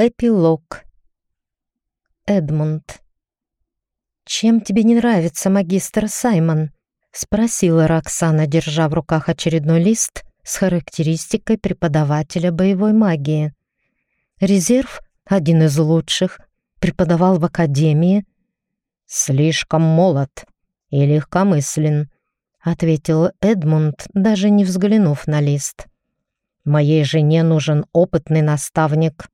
Эпилог. Эдмунд. «Чем тебе не нравится магистр Саймон?» — спросила Роксана, держа в руках очередной лист с характеристикой преподавателя боевой магии. Резерв, один из лучших, преподавал в академии. «Слишком молод и легкомыслен», — ответил Эдмунд, даже не взглянув на лист. «Моей жене нужен опытный наставник».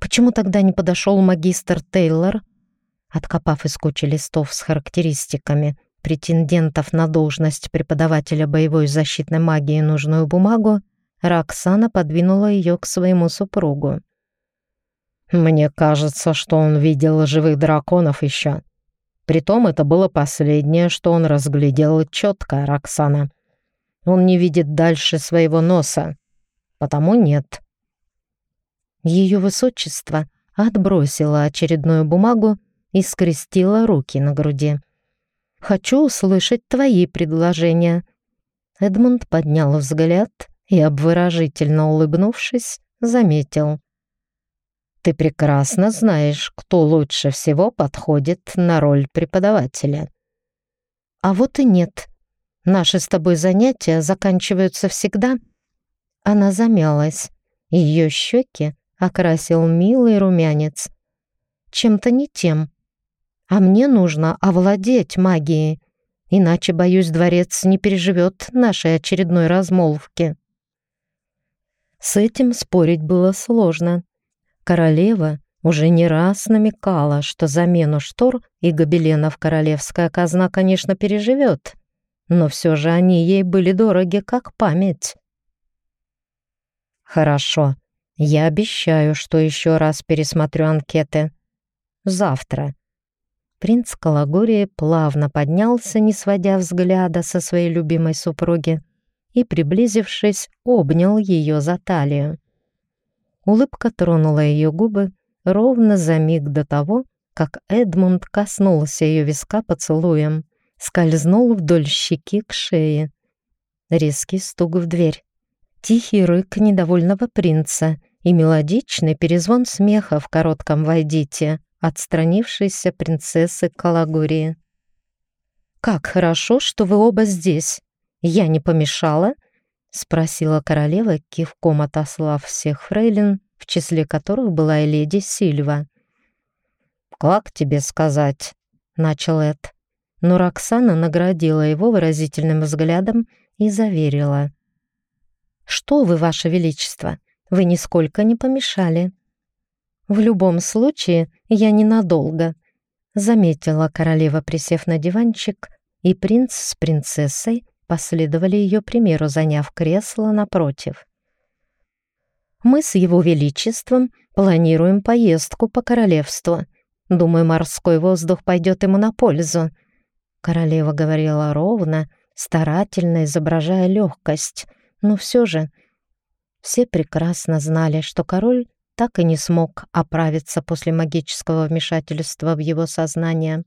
Почему тогда не подошел магистр Тейлор? Откопав из кучи листов с характеристиками претендентов на должность преподавателя боевой защитной магии нужную бумагу, Роксана подвинула ее к своему супругу. «Мне кажется, что он видел живых драконов еще. Притом это было последнее, что он разглядел четко, Роксана. Он не видит дальше своего носа, потому нет». Ее высочество отбросило очередную бумагу и скрестила руки на груди. «Хочу услышать твои предложения». Эдмунд поднял взгляд и, обворожительно улыбнувшись, заметил. «Ты прекрасно знаешь, кто лучше всего подходит на роль преподавателя». «А вот и нет. Наши с тобой занятия заканчиваются всегда». Она замялась. Ее щеки окрасил милый румянец. Чем-то не тем. А мне нужно овладеть магией, иначе, боюсь, дворец не переживет нашей очередной размолвки. С этим спорить было сложно. Королева уже не раз намекала, что замену штор и гобеленов королевская казна, конечно, переживет, но все же они ей были дороги как память. «Хорошо», я обещаю, что еще раз пересмотрю анкеты. Завтра. Принц Калагории плавно поднялся, не сводя взгляда со своей любимой супруги, и, приблизившись, обнял ее за талию. Улыбка тронула ее губы ровно за миг до того, как Эдмунд коснулся ее виска поцелуем, скользнул вдоль щеки к шее. Резкий стук в дверь. Тихий рык недовольного принца и мелодичный перезвон смеха в коротком войдите отстранившейся принцессы Калагурии. «Как хорошо, что вы оба здесь. Я не помешала?» — спросила королева, кивком отослав всех фрейлин, в числе которых была и леди Сильва. «Как тебе сказать?» — начал Эд. Но Роксана наградила его выразительным взглядом и заверила. «Что вы, ваше величество, вы нисколько не помешали». «В любом случае, я ненадолго», — заметила королева, присев на диванчик, и принц с принцессой последовали ее примеру, заняв кресло напротив. «Мы с его величеством планируем поездку по королевству. Думаю, морской воздух пойдет ему на пользу». Королева говорила ровно, старательно изображая легкость, но все же все прекрасно знали, что король так и не смог оправиться после магического вмешательства в его сознание.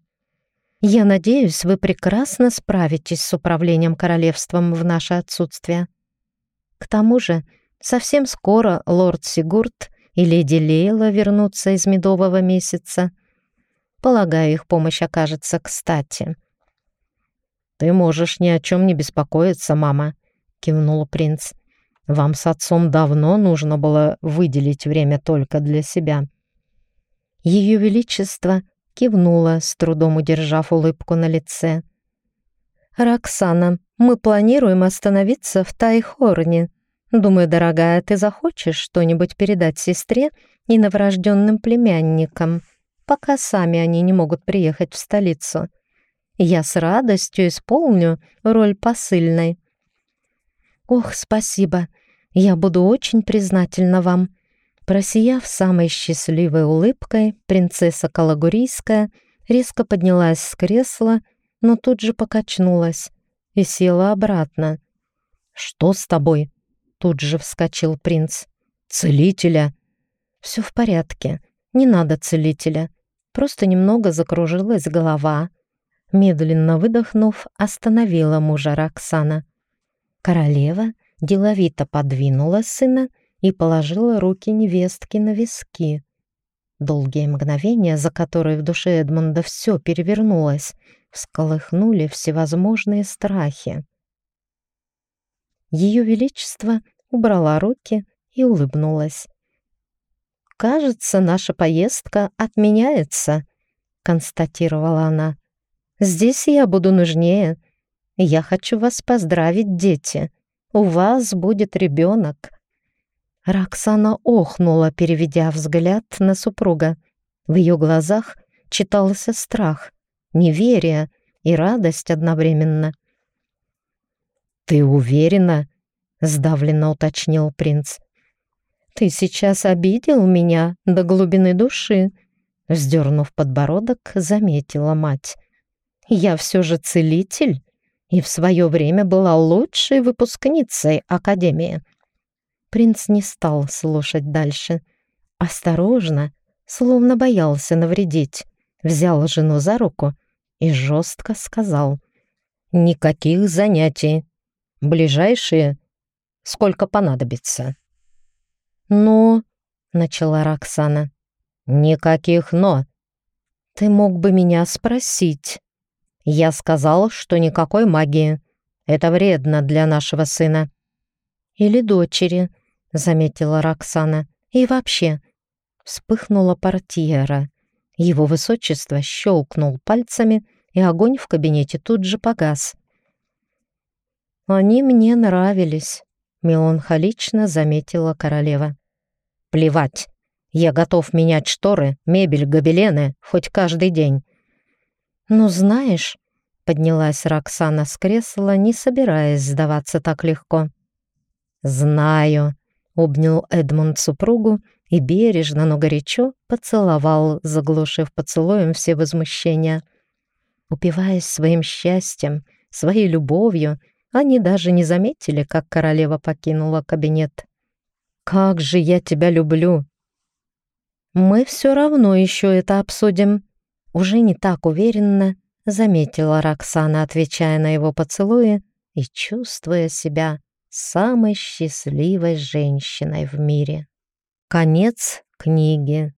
«Я надеюсь, вы прекрасно справитесь с управлением королевством в наше отсутствие. К тому же, совсем скоро лорд Сигурд и леди Лейла вернутся из медового месяца. Полагаю, их помощь окажется кстати». «Ты можешь ни о чем не беспокоиться, мама», — кивнул принц. Вам с отцом давно нужно было выделить время только для себя». Ее Величество кивнула, с трудом удержав улыбку на лице. «Роксана, мы планируем остановиться в Тайхорне. Думаю, дорогая, ты захочешь что-нибудь передать сестре и новорожденным племянникам, пока сами они не могут приехать в столицу. Я с радостью исполню роль посыльной». «Ох, спасибо! Я буду очень признательна вам». Просияв самой счастливой улыбкой, принцесса Калагурийская резко поднялась с кресла, но тут же покачнулась и села обратно. «Что с тобой?» — тут же вскочил принц. «Целителя!» «Все в порядке. Не надо целителя. Просто немного закружилась голова». Медленно выдохнув, остановила мужа Роксана. Королева деловито подвинула сына и положила руки невестки на виски. Долгие мгновения, за которые в душе Эдмунда все перевернулось, всколыхнули всевозможные страхи. Ее Величество убрала руки и улыбнулась. «Кажется, наша поездка отменяется», — констатировала она. «Здесь я буду нужнее. Я хочу вас поздравить, дети. У вас будет ребенок». Роксана охнула, переведя взгляд на супруга. В ее глазах читался страх, неверие и радость одновременно. «Ты уверена?» — сдавленно уточнил принц. «Ты сейчас обидел меня до глубины души», — вздернув подбородок, заметила мать. «Я все же целитель и в свое время была лучшей выпускницей Академии». Принц не стал слушать дальше. Осторожно, словно боялся навредить, взял жену за руку и жестко сказал. «Никаких занятий. Ближайшие сколько понадобится». «Но...» — начала Роксана. «Никаких «но». Ты мог бы меня спросить. Я сказал, что никакой магии. Это вредно для нашего сына. Или дочери, — заметила Роксана. «И вообще...» Вспыхнула портьера. Его высочество щелкнул пальцами, и огонь в кабинете тут же погас. «Они мне нравились», — меланхолично заметила королева. «Плевать. Я готов менять шторы, мебель, гобелены хоть каждый день». «Ну, знаешь...» — поднялась Роксана с кресла, не собираясь сдаваться так легко. «Знаю», Обнял Эдмунд супругу и бережно, но горячо поцеловал, заглушив поцелуем все возмущения. Упиваясь своим счастьем, своей любовью, они даже не заметили, как королева покинула кабинет. «Как же я тебя люблю!» «Мы все равно еще это обсудим», — уже не так уверенно заметила Роксана, отвечая на его поцелуи и чувствуя себя самой счастливой женщиной в мире. Конец книги.